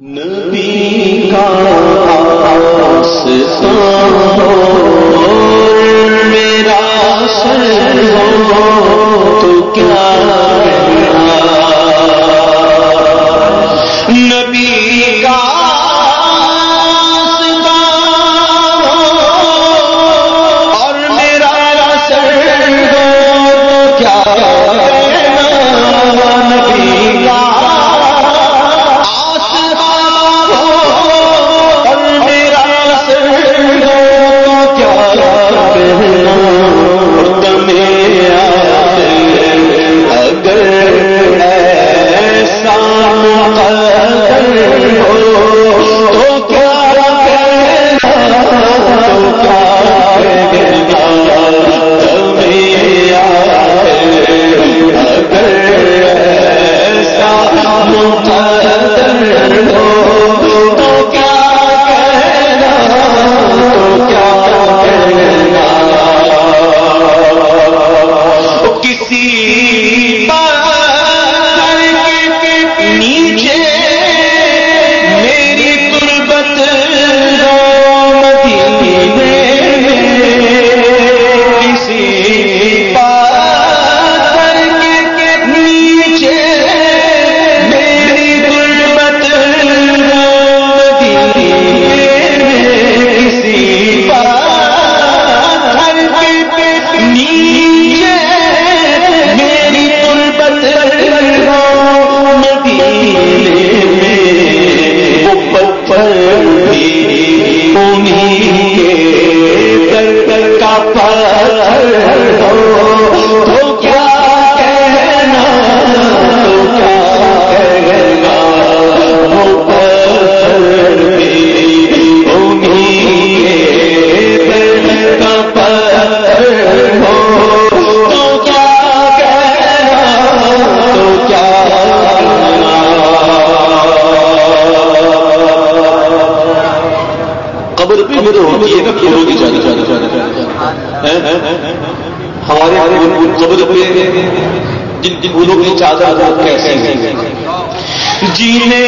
نبی کا میرا سر ہو تو کیا نبی کسی میں تو ہوتی ہے نا پھولوں کی جاری جاری جانے ہمارے قبر پہ جن جن پھولوں کی چادر کیسے جینے